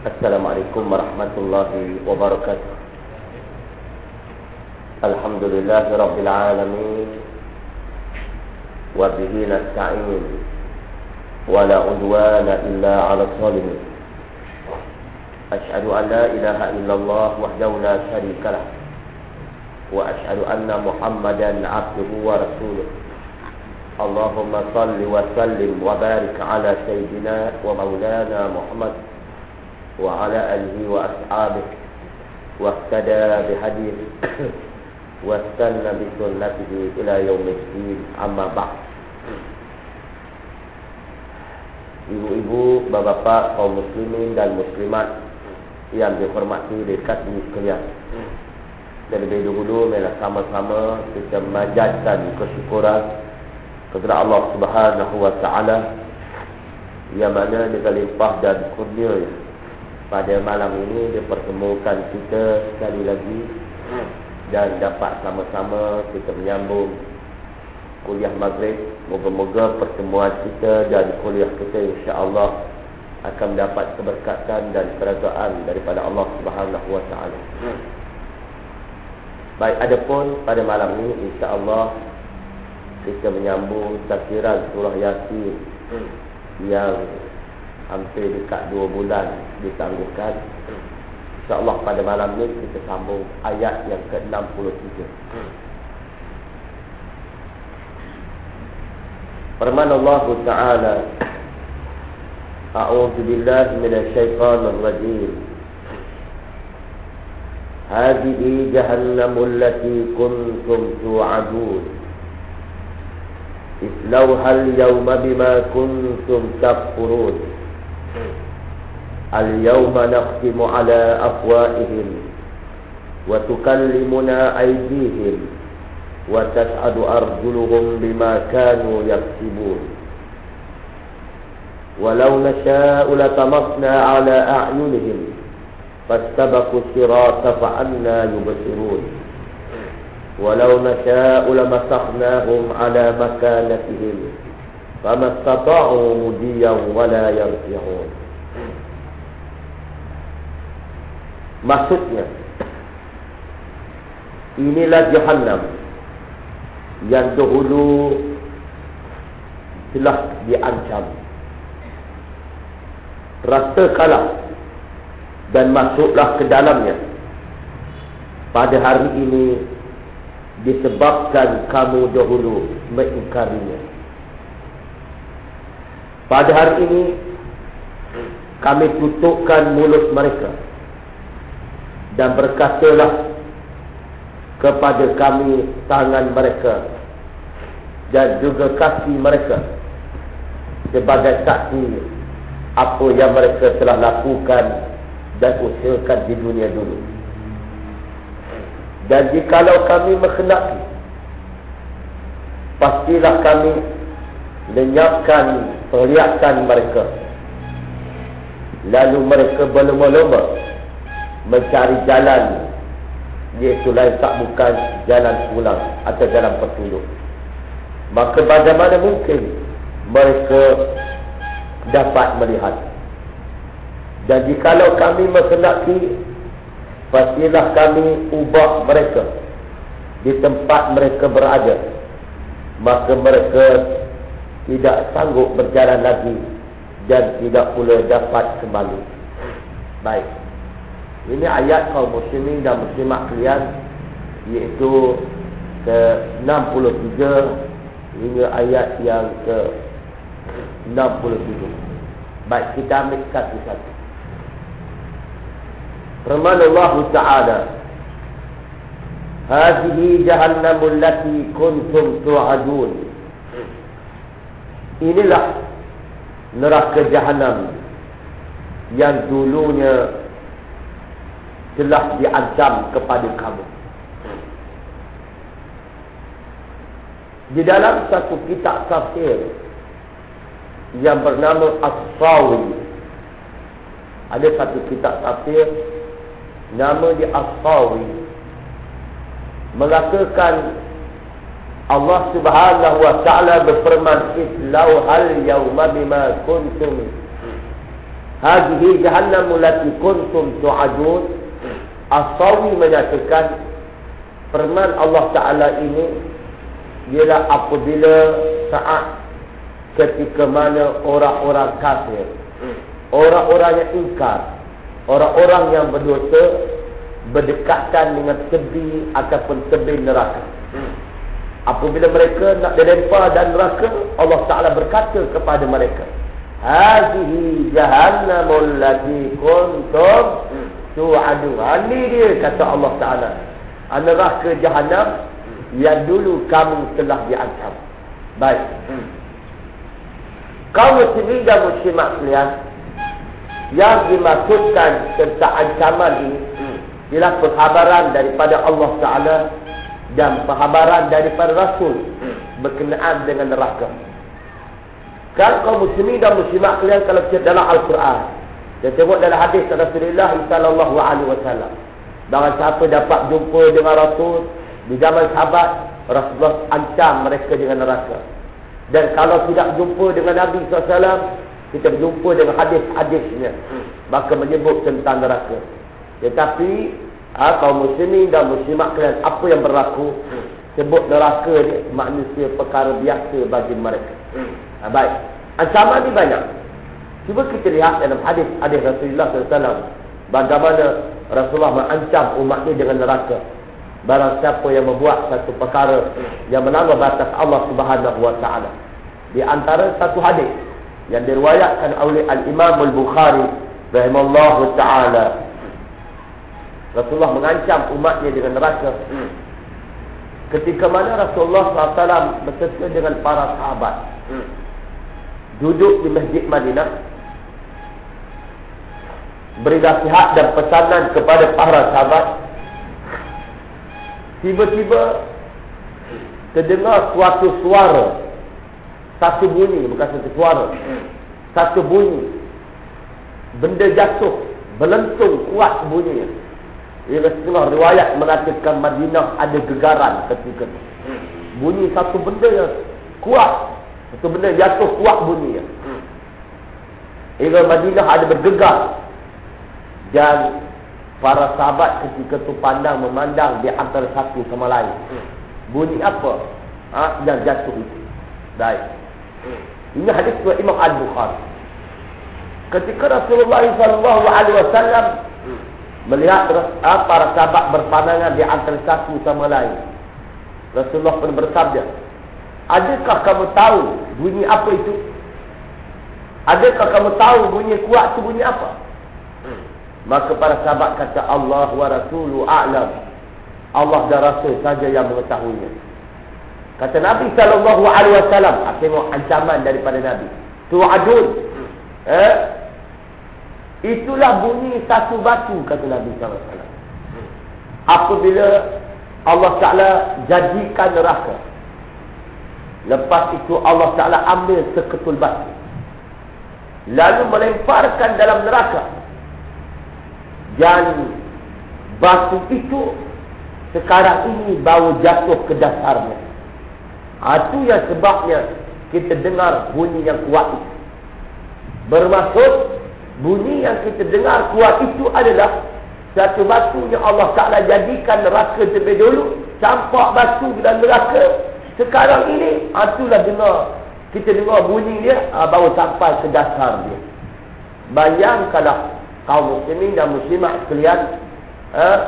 السلام عليكم ورحمة الله وبركاته. الحمد لله رب العالمين وبه نستعين ولا عدوان إلا على الظالمين. أشهد أن لا إله إلا الله وحده لا شريك له وأشهد أن محمدا عبده ورسوله. اللهم صل وسلم وبارك على سيدنا ومولانا محمد وعلى آله وأصحابه واهتدى بهديه واستنى بسنته إلى يوم الدين أما بعد Ibu-ibu, bapa-bapa, kaum muslimin dan muslimat yang dihormati dikasih sekalian. Dan lebih dahulu marilah sama-sama kita memanjatkan kesyukuran kepada Allah Subhanahu wa taala yang mana dengan limpah dan kurnia pada malam ini dipertemukan kita sekali lagi dan dapat sama-sama kita menyambung kuliah maghrib. Moga-moga pertemuan kita dan kuliah kita insya-Allah akan mendapat keberkatan dan kerajaan daripada Allah Subhanahu wa taala. Baik, adapun pada malam ini insya-Allah kita menyambung tafsiran surah Yasin yang hampir dekat 2 bulan ditangguhkan. InsyaAllah pada malam ni kita sambung ayat yang ke-63. Firman Allah Ta'ala A'udhu billahi minasyaitanir rajim Hadihi jahannamu allati kuntum tu'adun Islauhal yawma bima kuntum takfurun اليوم نختم على أفواههم وتكلمنا أيديهم وتشهد أرجلهم بما كانوا يكسبون. ولو نشاء لطمسنا على أعينهم فاستبقوا الصراط فأنا يبصرون. ولو نشاء لمسخناهم على مكانتهم فما استطاعوا مديا ولا يرجعون Maksudnya Inilah Jahannam Yang dahulu Telah diancam Rasa kalah Dan masuklah ke dalamnya Pada hari ini Disebabkan kamu dahulu Mengingkarinya Pada hari ini Kami tutupkan mulut mereka dan berkatalah kepada kami tangan mereka dan juga kaki mereka sebagai saksi apa yang mereka telah lakukan dan usahakan di dunia dulu. Dan jikalau kami menghendaki pastilah kami lenyapkan perlihatkan mereka. Lalu mereka berlomba-lomba mencari jalan. Iaitu lain tak bukan jalan pulang atau jalan petunjuk. Maka bagaimana mungkin mereka dapat melihat? Dan jikalau kami menghendaki pastilah kami ubah mereka di tempat mereka berada. Maka mereka tidak sanggup berjalan lagi dan tidak pula dapat kembali baik ini ayat kaum muslimin dan muslimat kalian iaitu ke 63 hingga ayat yang ke 67. Baik kita ambil satu-satu. Firman Allah Taala Hadhihi jahannamul lati kuntum tu'adun Inilah neraka jahannam yang dulunya telah diancam kepada kamu. Di dalam satu kitab tafsir yang bernama As-Sawi ada satu kitab tafsir nama dia As-Sawi mengatakan Allah Subhanahu wa taala berfirman islau hal yauma bima kuntum Hadhihi jahannam lati kuntum tu'adun. Asawi menyatakan firman Allah Taala ini ialah apabila saat ketika mana orang-orang kafir, orang-orang yang ingkar, orang-orang yang berdosa berdekatan dengan tebi ataupun tebi neraka. Apabila mereka nak dilempar dan neraka, Allah Taala berkata kepada mereka, Hazihi jahannamul lati kuntum tu'adu. Ini dia kata Allah Ta'ala. Neraka jahannam yang dulu kamu telah diancam. Baik. Kau muslimin dan muslimat sekalian yang dimaksudkan tentang ancaman ini ialah penghabaran daripada Allah Ta'ala dan penghabaran daripada Rasul berkenaan dengan neraka. Kan kaum muslimin dan muslimat kalian kalau kita dalam Al-Quran. Dan tengok dalam hadis Rasulullah sallallahu alaihi wasallam. Barang siapa dapat jumpa dengan Rasul di zaman sahabat, Rasulullah ancam mereka dengan neraka. Dan kalau tidak jumpa dengan Nabi SAW, kita berjumpa dengan hadis-hadisnya. Maka menyebut tentang neraka. Tetapi, ha, kaum muslimin dan muslimat kalian, apa yang berlaku? Sebut neraka ni manusia perkara biasa bagi mereka. Ha, baik. Ancaman ni banyak. Cuba kita lihat dalam hadis hadis Rasulullah SAW. Bagaimana Rasulullah mengancam umat ini dengan neraka. Barang siapa yang membuat satu perkara yang melanggar batas Allah Subhanahu Wa Taala. Di antara satu hadis yang diriwayatkan oleh Al-Imam Al-Bukhari rahimallahu taala Rasulullah mengancam umatnya dengan neraka. Ketika mana Rasulullah SAW beserta dengan para sahabat duduk di Masjid Madinah beri nasihat dan pesanan kepada para sahabat tiba-tiba terdengar suatu suara satu bunyi bukan satu suara satu bunyi benda jatuh belentung kuat bunyinya ia setengah riwayat mengatakan Madinah ada gegaran ketika itu bunyi satu benda yang kuat itu benda jatuh kuat bunyi. Hmm. Hingga Madinah ada bergegar. Dan para sahabat ketika itu pandang memandang di antara satu sama lain. Bunyi apa? Ha? Yang jatuh itu. Baik. Ini hadis Imam Al-Bukhari. Ketika Rasulullah SAW. Melihat ha, para sahabat berpandangan di antara satu sama lain. Rasulullah pun bersabda, Adakah kamu tahu bunyi apa itu? Adakah kamu tahu bunyi kuat itu bunyi apa? Hmm. Maka para sahabat kata Allah wa Rasulu a'lam. Allah dan Rasul saja yang mengetahuinya. Kata Nabi sallallahu alaihi wasallam, ah, tengok ancaman daripada Nabi. Tu'adun. Hmm. Eh? Itulah bunyi satu batu kata Nabi. Hmm. Apabila Allah Taala jadikan neraka Lepas itu Allah Ta'ala ambil seketul batu. Lalu melemparkan dalam neraka. Dan batu itu sekarang ini baru jatuh ke dasarnya. Itu yang sebabnya kita dengar bunyi yang kuat itu. Bermaksud bunyi yang kita dengar kuat itu adalah satu batu yang Allah Ta'ala jadikan neraka terlebih dulu. Campak batu dalam neraka sekarang ini, itulah dengar. Kita dengar bunyi dia, ah, baru sampai ke dasar dia. Bayangkanlah kaum muslimin dan muslimat sekalian. Eh,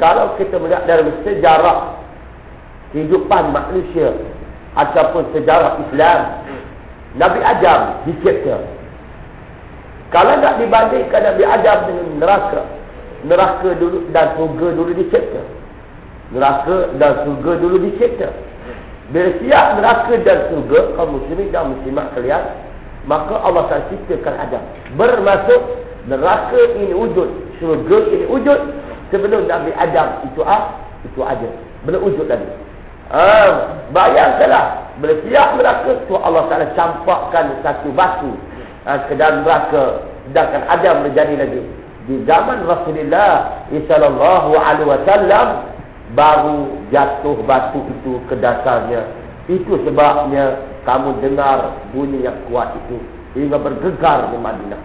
kalau kita melihat dalam sejarah kehidupan manusia ataupun sejarah Islam, Nabi Adam dicipta. Kalau nak dibandingkan Nabi Adam dengan neraka, neraka dulu dan surga dulu dicipta. Neraka dan surga dulu dicipta. Bila siap neraka dan surga kaum muslimin dan muslimat kalian, maka Allah akan ciptakan Adam. Bermaksud neraka ini wujud, surga ini wujud sebelum Nabi Adam itu ah itu ada. Belum wujud lagi. Ah, bayangkanlah bila siap neraka tu Allah Taala campakkan satu batu ah, ke dalam neraka sedangkan Adam menjadi lagi di zaman Rasulullah sallallahu alaihi wasallam baru jatuh batu itu ke dasarnya. Itu sebabnya kamu dengar bunyi yang kuat itu hingga bergegar di Madinah.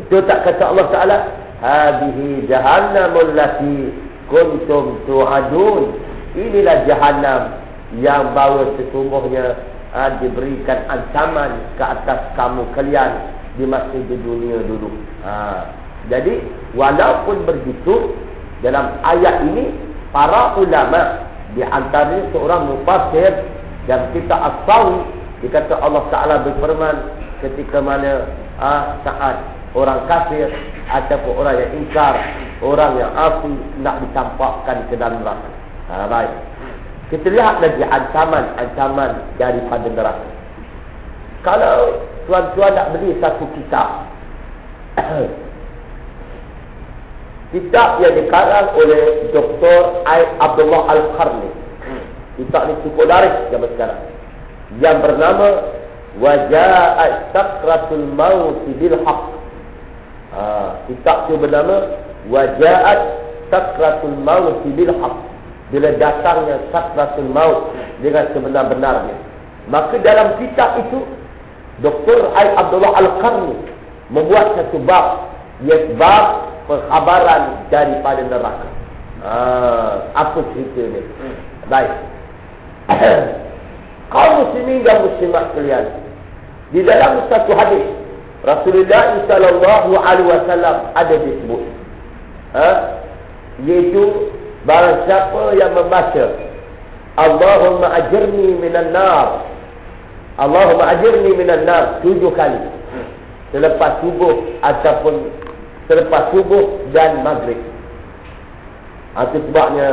Betul tak kata Allah Ta'ala? Hadihi jahannamul lati kuntum tu'adun. Inilah jahannam yang bawa sesungguhnya ha, diberikan ancaman ke atas kamu kalian di masa di dunia dulu. Ha. Jadi, walaupun begitu, dalam ayat ini, para ulama di antara seorang mufasir dan kita asawi, dikata Allah Ta'ala berfirman ketika mana ha, saat orang kafir ataupun orang yang ingkar, orang yang afi nak ditampakkan ke dalam neraka. Ha, baik. Kita lihat lagi ancaman-ancaman daripada neraka. Kalau tuan-tuan nak beli satu kitab. kitab yang dikarang oleh Dr. Abdullah Al-Qarni. Kitab ni cukup laris zaman sekarang. Yang bernama Waja'at Sakratul Maut Bil Haqq. Ha, kitab tu bernama Waja'at Sakratul Maut Bil Haq Bila datangnya Sakratul Maut Dengan sebenar-benarnya Maka dalam kitab itu Dr. Ay Abdullah Al-Qarni Membuat satu bab Iaitu bab Perkhabaran daripada neraka ha, Apa cerita ni Baik Kaum muslimin dan muslimat kalian Di dalam satu hadis Rasulullah sallallahu alaihi wasallam ada disebut. Ha? Yaitu barang siapa yang membaca Allahumma ajirni minan nar. Allahumma ajirni minan nar tujuh kali. Selepas subuh ataupun selepas subuh dan maghrib. Itu ha, sebabnya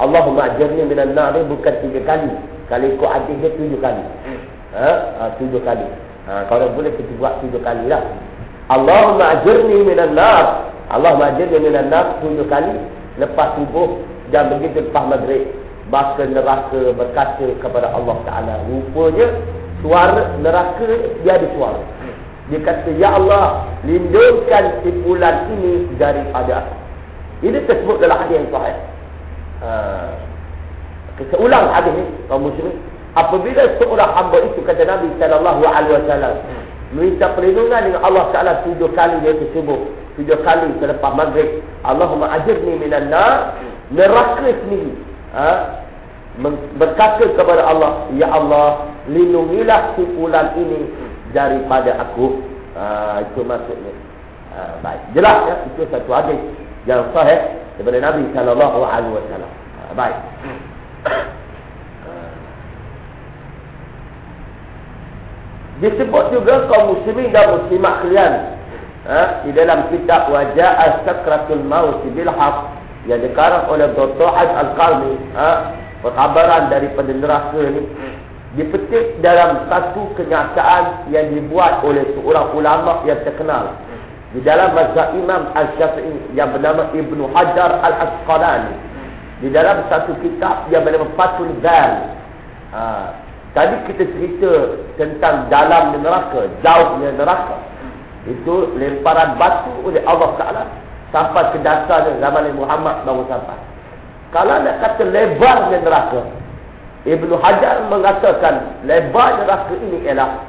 Allahumma ajirni minan nar ni bukan tiga kali. Kali ikut hadis dia tujuh kali. Ha? ha tujuh kali. Ha, kalau boleh kita buat tujuh kali lah. Allahumma ajirni minan nar. Allahumma ajirni minan nar tujuh kali. Lepas subuh dan begitu lepas maghrib. Maka neraka berkata kepada Allah Ta'ala. Rupanya suara neraka dia ada suara. Dia kata, Ya Allah, lindungkan tipulan ini daripada aku. Ini tersebut dalam hadis yang sahih. Ha. Ulang hadis ini, kaum muslimin. Apabila seorang hamba itu kata Nabi sallallahu alaihi wasallam minta perlindungan dengan Allah Taala tujuh kali dia subuh, tujuh kali selepas maghrib, Allahumma ajirni minan nar, neraka sendiri. Ha? berkata kepada Allah, ya Allah, lindungilah kumpulan ini daripada aku. Ha, itu maksudnya. Ha, baik. Jelas ya, itu satu hadis yang sahih daripada Nabi sallallahu alaihi wasallam. Ha, baik. Disebut juga kaum muslimin dan muslimat kalian ha? di dalam kitab Wajah As-Sakratul Maut bil Haq yang dikarang oleh Dr. Az Al-Qalmi ha? perkhabaran daripada neraka ni dipetik dalam satu kenyataan yang dibuat oleh seorang ulama yang terkenal di dalam mazhab Imam Al-Syafi'i yang bernama Ibnu Hajar Al-Asqalani di dalam satu kitab yang bernama Fathul Bal ha, Tadi kita cerita tentang dalam neraka, jauhnya neraka. Itu lemparan batu oleh Allah Taala sampai ke dasarnya zaman Muhammad baru sampai. Kalau nak kata lebarnya neraka, Ibnu Hajar mengatakan lebar neraka ini ialah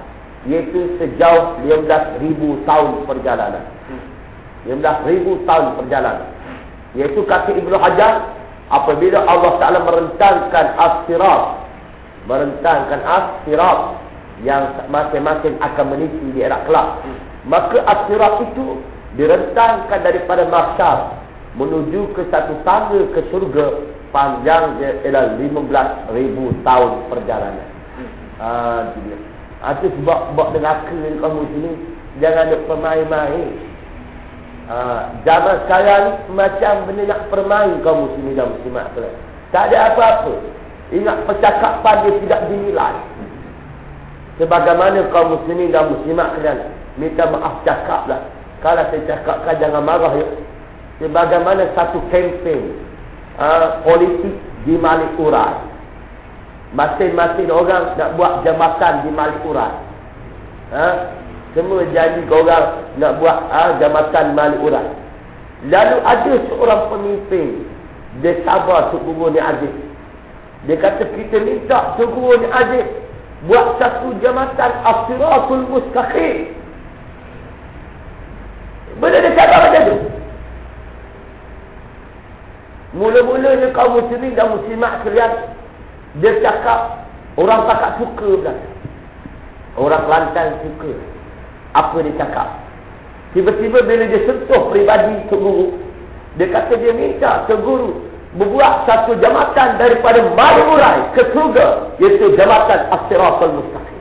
iaitu sejauh 15,000 tahun perjalanan. 15,000 tahun perjalanan. Iaitu kata Ibnu Hajar apabila Allah Taala merentangkan as-sirat merentangkan as-sirat yang masing-masing akan meniti di era kelak. Maka as-sirat itu direntangkan daripada mahsyar menuju ke satu tangga ke syurga panjangnya ialah 15,000 tahun perjalanan. Ha, dia. Itu sebab buat neraka ni kamu sini jangan ada permain-main. Ha, zaman sekarang macam benda nak permain kamu sini dan muslimat. Tak ada apa-apa. Ingat percakapan dia tidak dinilai. Sebagaimana kaum muslimin dan muslimat kalian minta maaf cakaplah. Kalau saya cakapkan jangan marah ya. Sebagaimana satu kempen uh, politik di Malik Urai. Masing-masing orang nak buat jambatan di Malik Urai. Ha? Semua jadi orang nak buat uh, jambatan Malik Urai. Lalu ada seorang pemimpin dia sabar suku ni Aziz dia kata kita minta turun adik buat satu jambatan asiratul mustaqim. Bila dia cakap macam tu. Mula-mulanya kaum muslimin dan muslimat sekalian. Dia cakap. Orang takak suka belakang. Orang Kelantan suka. Apa dia cakap. Tiba-tiba bila dia sentuh peribadi Guru. Dia kata dia minta Tok Guru. Membuat satu jambatan daripada Mayurai ke surga. Iaitu jambatan As-Siratul Mustaqim.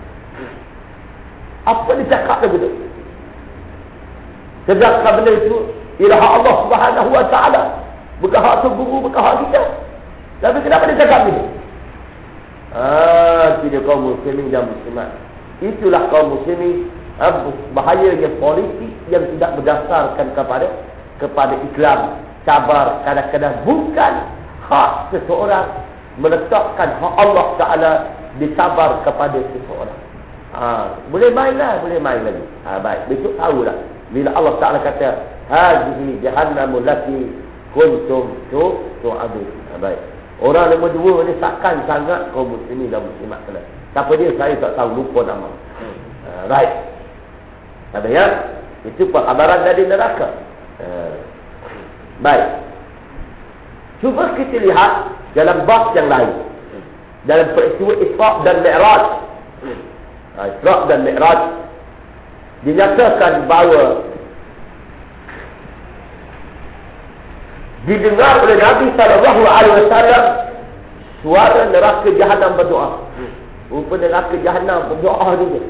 Apa dia cakap begitu? Sedangkan benda itu ialah Allah Subhanahu Wa Taala. Bukan hak tu guru, bukan hak kita. Tapi kenapa dia cakap begitu? Ah, tidak kaum muslimin dan muslimat. Itulah kaum muslimin ah, bahayanya politik yang tidak berdasarkan kepada kepada iklan, sabar, kadang-kadang bukan hak seseorang meletakkan hak Allah Taala disabar kepada seseorang. Ha, boleh main lah, boleh main lagi. Ha, baik, besok tahulah. Bila Allah Ta'ala kata, Hazihi jahannamu lati kuntum tu tu'adu. Ha, baik. Orang nombor dua ni takkan sangat kaum muslimin dan muslimat kena. Siapa dia? Saya tak tahu, lupa nama. Ha, baik. Ada ya? Itu perkhabaran dari neraka. Ha. Baik. Cuba kita lihat dalam bab yang lain. Dalam peristiwa Isra' dan Mi'raj. Ha, Isra' dan Mi'raj dinyatakan bahawa didengar oleh Nabi sallallahu alaihi wasallam suara neraka jahanam berdoa. Rupa neraka jahanam berdoa juga.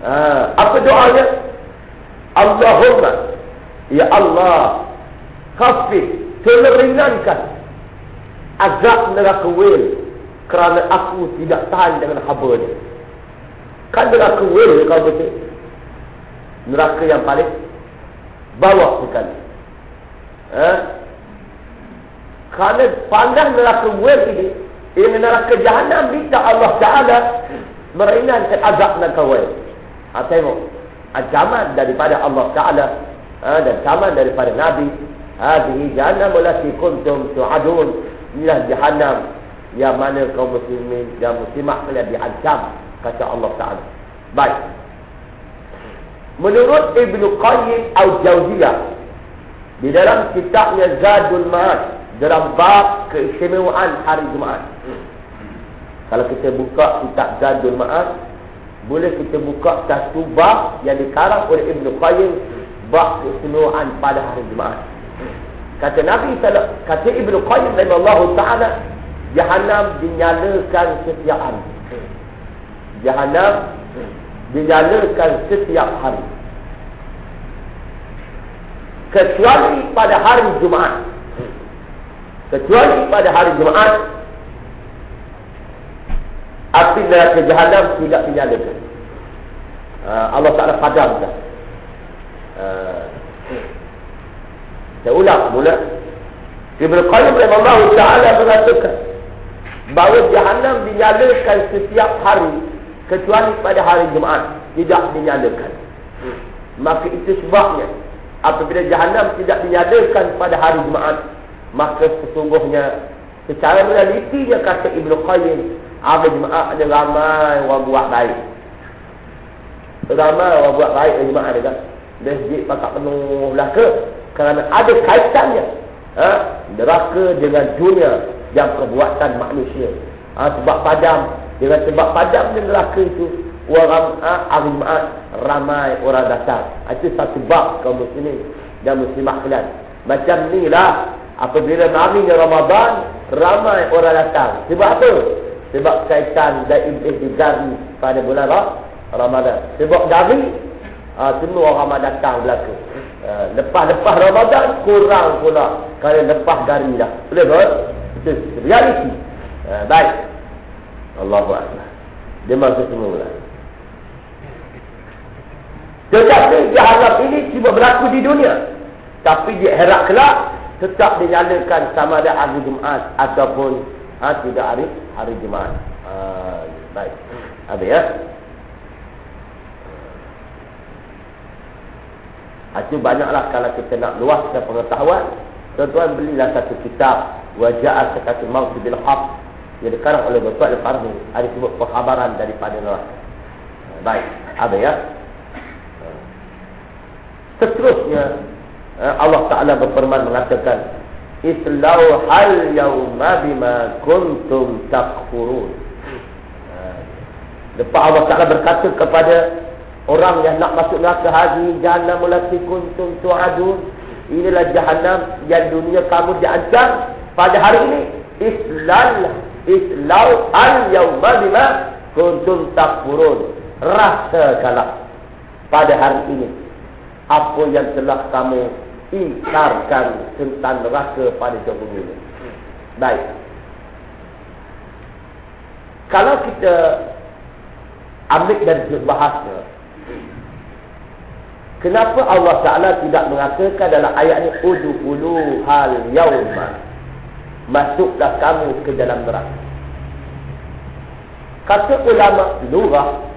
Ha, apa doanya? Allahumma ya Allah kafir tolong ringankan azab neraka wil kerana aku tidak tahan dengan haba ni. Kan neraka wil kau betul. Neraka yang paling bawah sekali. Eh? Kerana pandang neraka wil ini, ini neraka jahanam minta Allah Ta'ala meringankan azab neraka wil. Ha, tengok. Ancaman daripada Allah Ta'ala ha, dan ancaman daripada Nabi. Hadihi jahannam ulati kuntum tu'adun. Inilah jahannam yang mana kaum muslimin dan muslimah telah diancam kata Allah Ta'ala. Baik. Menurut Ibn Qayyim Al-Jawziyah di dalam kitabnya Zadul Ma'ad dalam bab keistimewaan hari Jumaat. Kalau kita buka kitab Zadul Ma'ad boleh kita buka satu bab yang dikarang oleh Ibn Qayyim bab keistimewaan pada hari Jumaat. Kata Nabi kata Ibn Qayyim radhiyallahu taala Jahannam dinyalakan setiap hari. Jahannam dinyalakan setiap hari. Kecuali pada hari Jumaat. Kecuali pada hari Jumaat. Api neraka jahannam tidak dinyalakan. Uh, Allah Ta'ala padamkan. Uh, saya ulang mula. Ibn Qayyim Allah Ta'ala mengatakan bahawa jahannam dinyalakan setiap hari kecuali pada hari Jumaat tidak dinyalakan. Maka itu sebabnya apabila jahannam tidak dinyalakan pada hari Jumaat maka sesungguhnya secara realitinya kata Ibnu Qayyim hari Jumaat ada ramai orang buat baik. Ramai orang buat baik hari Jumaat ada kan. Masjid pakat penuh lah ke? Kerana ada kaitannya ha? neraka dengan dunia yang perbuatan manusia. Ha, sebab padam dengan sebab padam dan neraka itu ha, hari Jumaat ramai orang datang. Ha, itu satu bab kaum muslimin dan muslimah kalian. Macam ni lah apabila namanya Ramadan ramai orang datang. Sebab apa? Sebab kaitan dan iblis digari pada bulan Ramadan. Sebab dari ha, semua orang datang belaka. Lepas-lepas Ramadan kurang pula. Kalau lepas dari dah. Boleh tak? Itu realiti. Ha, baik. Allahu Akbar. Dia masuk semula. Tetapi jahanam ini cuma berlaku di dunia. Tapi di akhirat kelak tetap dinyalakan sama ada hari Jumaat ataupun ha, tidak hari hari Jumaat. Ha, baik. Habis ya. Itu ha, banyaklah kalau kita nak luaskan pengetahuan. Tuan-tuan belilah satu kitab. Wajah Sekatul Maut Bil Haq. Yang dikarang oleh Bapak Al-Farni. Ada sebut perkhabaran daripada neraka. Baik. Habis ya. Seterusnya eh, Allah Ta'ala berfirman mengatakan Islau hal yawma bima kuntum takfurun Lepas Allah Ta'ala berkata kepada Orang yang nak masuk neraka haji Jahannam mulati kuntum tu'adun Inilah jahannam yang dunia kamu diancam Pada hari ini Islal Islau al yawma bima kuntum takfurun. Rasakanlah Pada hari ini. Apa yang telah kamu Ingkarkan tentang neraka pada jauh ini. Baik. Kalau kita Ambil dari bahasa Kenapa Allah Ta'ala tidak mengatakan dalam ayat ini Udhulu hal yawma Masuklah kamu ke dalam neraka. Kata ulama lurah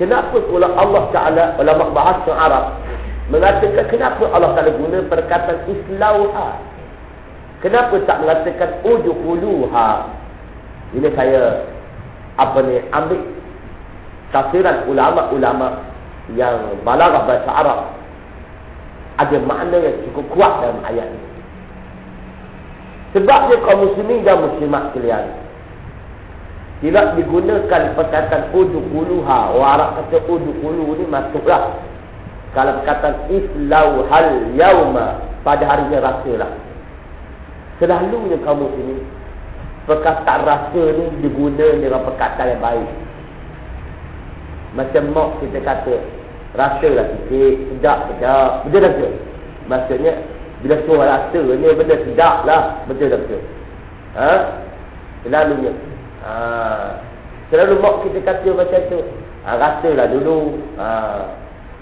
Kenapa pula Allah Ta'ala Ulama bahasa Arab Mengatakan kenapa Allah Ta'ala guna perkataan Islauha? Kenapa tak mengatakan Udhuluha Ini saya Apa ni Ambil Tafsiran ulama-ulama yang balarah bahasa Arab. Ada makna yang cukup kuat dalam ayat ini. Sebabnya kaum muslimin dan muslimat sekalian tidak digunakan perkataan udhuluha. Orang Arab kata udhulu ni masuklah. Kalau perkataan islau hal yauma pada hari harinya rasalah. Selalunya kaum muslimin perkataan rasa ni digunakan dengan perkataan yang baik. Macam mak kita kata Rasalah sikit Sedap sedap tak betul? Maksudnya Bila suruh rasa ni benda sedap lah Betul tak betul? Ha? Selalunya ha. Selalu mak kita kata macam tu ha, Rasalah dulu ha.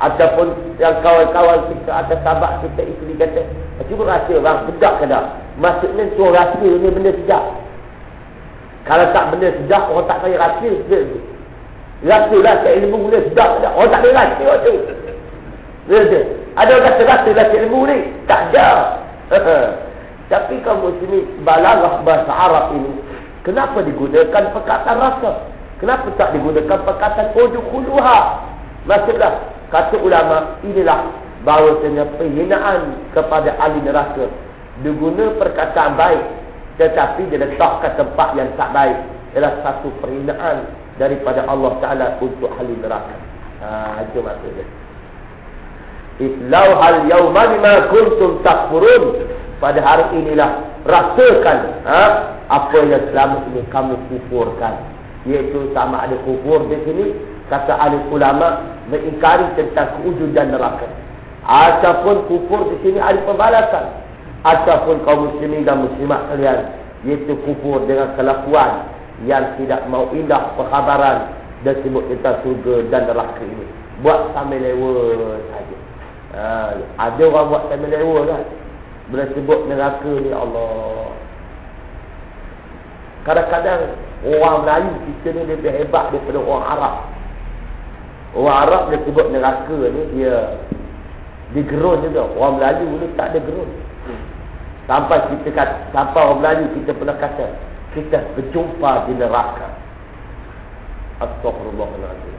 Ataupun yang kawan-kawan kita Atau sahabat kita isteri kata Cuba rasa bang sedap ke tak? Maksudnya suruh rasa ni benda sedap Kalau tak benda sedap Orang tak kaya rasa Rasalah cik ilmu mula sedap tak? Orang tak ada rasa waktu. Rasa. Ada orang kata rasa cik ilmu ni. Tak ada. Tapi kamu sini balarah bahasa Arab ini. Kenapa digunakan perkataan rasa? Kenapa tak digunakan perkataan udukuluha? Maksudlah, kata ulama, inilah bahawasanya penghinaan kepada ahli neraka. Diguna perkataan baik. Tetapi dia letakkan tempat yang tak baik. Ialah satu penghinaan daripada Allah Ta'ala untuk ahli neraka. Ha, itu maksudnya. Itlau hal yawma bima kuntum takfurun. Pada hari inilah rasakan ha, apa yang selama ini kamu kufurkan. Iaitu sama ada kufur di sini. Kata ahli ulama mengingkari tentang kewujudan neraka. Ataupun kufur di sini ada pembalasan. Ataupun kaum muslimin dan muslimat kalian. Iaitu kufur dengan kelakuan yang tidak mau indah perkhabaran dan sebut kita surga dan neraka ini. Buat sambil lewa saja. Ha, ada orang buat sambil lewa kan? Bila sebut neraka ni Allah. Kadang-kadang orang Melayu kita ni lebih hebat daripada orang Arab. Orang Arab dia sebut neraka ni dia digerun juga. Orang Melayu ni tak ada gerun. Sampai kita kata, sampai orang Melayu kita pernah kata, kita berjumpa di neraka. Astagfirullahaladzim.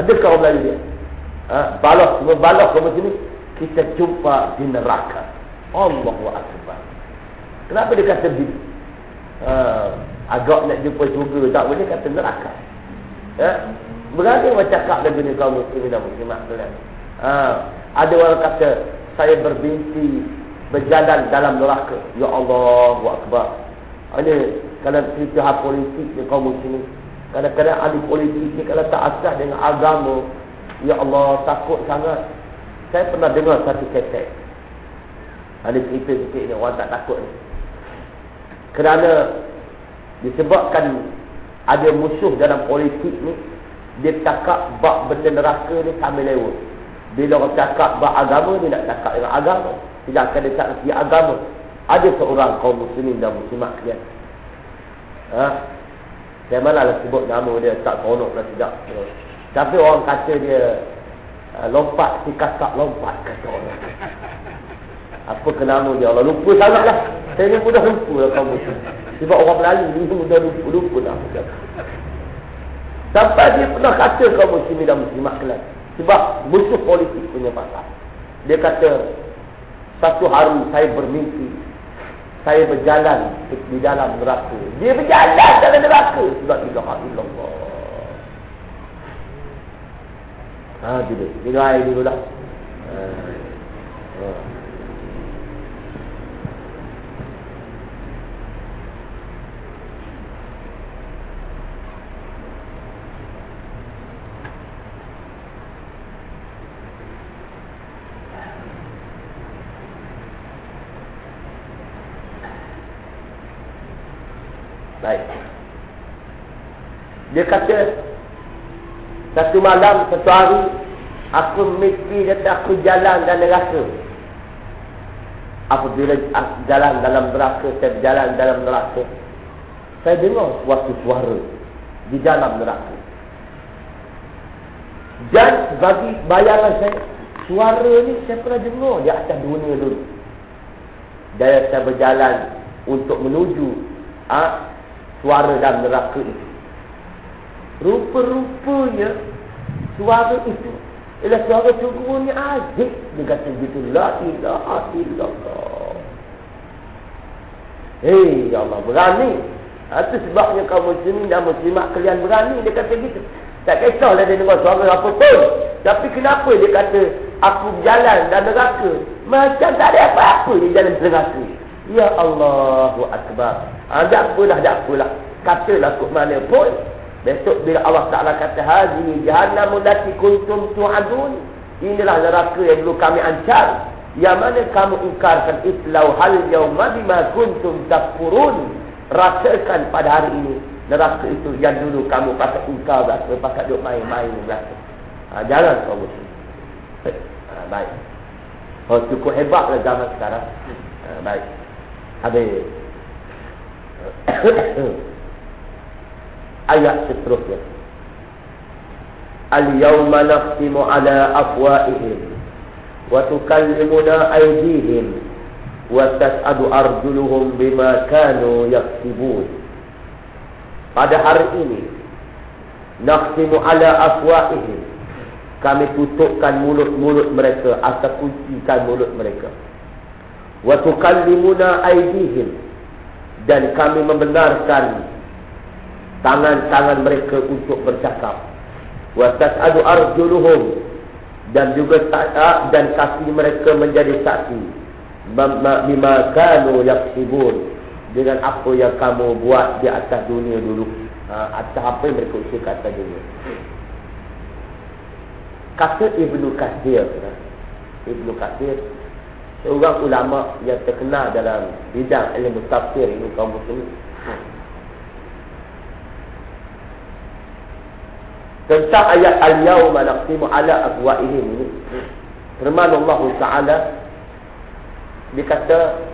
Adakah orang lain dia? Ha? Balas, semua balas sini. Kita jumpa di neraka. Allahu Akbar. Kenapa dia kata begini? Ha, agak nak jumpa surga, tak boleh kata neraka. Ha? Berani macam cakap lagu ni kaum muslimin dan muslimat. Ha, ada orang kata, saya berbinti berjalan dalam neraka. Ya Allah, Akbar. Ada kalau cerita hal politik di kaum muslimin. Kadang-kadang ahli politik ni kalau tak asas dengan agama, ya Allah takut sangat. Saya pernah dengar satu ketek. Ada cerita sikit ni orang tak takut ni. Kerana disebabkan ada musuh dalam politik ni, dia cakap bak benda neraka ni sambil lewat. Bila orang cakap bak agama, dia nak cakap dengan agama. Tidak akan dia cakap agama. Ada seorang kaum muslimin dan muslimat kalian. Ha? Saya mana lah sebut nama dia tak seronok lah tidak. Tapi orang kata dia uh, lompat si kasak lompat kata orang. Apa kenama dia Allah lupa sangat lah. Saya ni mudah lupa lah kaum muslim. Sebab orang Melayu ni mudah lupa, lupa lah. Sampai dia pernah kata kaum muslimin dan muslimat kalian. Sebab musuh politik punya pasal. Dia kata, satu hari saya bermimpi. Saya berjalan di dalam neraka. Dia berjalan dalam neraka. Sebab ilaha illallah. Ha, dia. Minum air dulu lah. Ha. Ha. Baik. Dia kata satu malam, satu hari aku mimpi kata aku jalan dan neraka. Apabila jalan dalam neraka, saya berjalan dalam neraka. Saya dengar suatu suara di dalam neraka. Dan bagi bayangan saya, suara ni saya pernah dengar di atas dunia dulu. Dan saya berjalan untuk menuju ha, suara dalam neraka itu. Rupa-rupanya suara itu ialah suara turunnya azik. Dia kata gitu. La ilaha illallah. Hei ya Allah berani. Itu sebabnya kaum muslimin dan muslimat kalian berani. Dia kata gitu. Tak kisahlah dia dengar suara apa pun. Tapi kenapa dia kata aku berjalan dan neraka. Macam tak ada apa-apa di dalam neraka. Ya Allahu Akbar. Ha, tak apalah, tak apalah. Katalah kok mana pun. Besok bila Allah Ta'ala kata, Hazi jahannamu lati kuntum tu'adun. Inilah neraka yang dulu kami ancam. Yang mana kamu ingkarkan islau hal yawma bima kuntum takfurun. Rasakan pada hari ini. Neraka itu yang dulu kamu pakai ingkar rasa. Pakai duk main-main rasa. Ha, jangan kau mesti. Ha, baik. Oh, cukup hebatlah zaman sekarang. Ha, baik. Habis. Ayat seterusnya. Al-yawma nakhtimu ala afwaihim wa tukallimuna aydihim wa tas'adu arjuluhum bima kanu yaktibun. Pada hari ini nakhtimu ala afwaihim kami tutupkan mulut-mulut mereka atau kuncikan mulut mereka wa tukallimuna aydihim dan kami membenarkan tangan-tangan mereka untuk bercakap. Wa tas'adu arjuluhum. Dan juga dan kaki mereka menjadi saksi. Bima kanu yaksibun. Dengan apa yang kamu buat di atas dunia dulu. Ha, atas apa yang mereka usahakan atas dunia. Kata Ibnu Katsir Ibnu Katsir seorang ulama yang terkenal dalam bidang ilmu tafsir ini kaum muslimin tentang ayat al-yawma naqtimu ala afwahihim ini firman Allah Taala dikata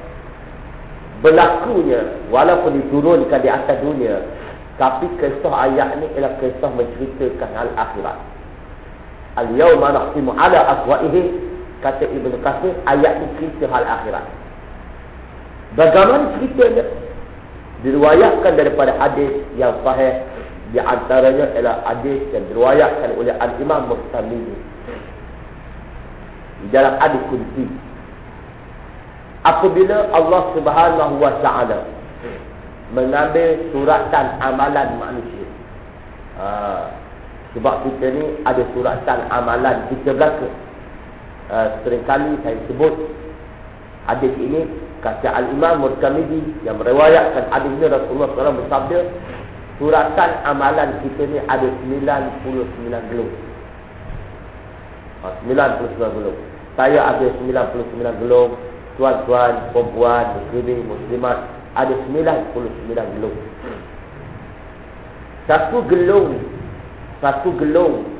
berlakunya walaupun diturunkan di atas dunia tapi kisah ayat ini ialah kisah menceritakan hal akhirat. Al-yawma naqtimu ala afwahihim kata Ibn Qasir ayat ini cerita hal akhirat. Bagaimana ceritanya? Diriwayatkan daripada hadis yang sahih di antaranya ialah hadis yang diriwayatkan oleh Al-Imam Muhtamidi di dalam hadis kunci. Apabila Allah Subhanahu wa taala mengambil suratan amalan manusia. Ha, sebab kita ni ada suratan amalan kita belaka. Uh, seringkali saya sebut hadis ini kata Al-Imam Murkamidi yang meriwayatkan hadis ini Rasulullah SAW bersabda suratan amalan kita ni ada 99 gelung uh, 99 gelung saya ada 99 gelung tuan-tuan, perempuan, negeri, muslimat ada 99 gelung satu gelung satu gelung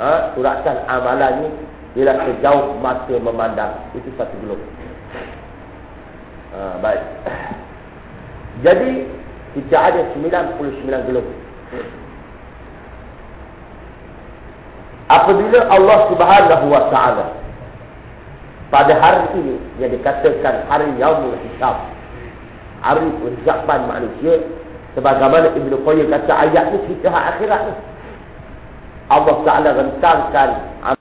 ha, suratan amalan ni bila sejauh mata memandang. Itu satu gelap ha, Baik. Jadi Kita ada 99 gelap Apabila Allah subhanahu wa ta'ala Pada hari ini Yang dikatakan hari yaumul hisab Hari perhisapan manusia Sebagaimana Ibn Qayyim kata ayat ini cerita akhirat ni. Allah Ta'ala rentangkan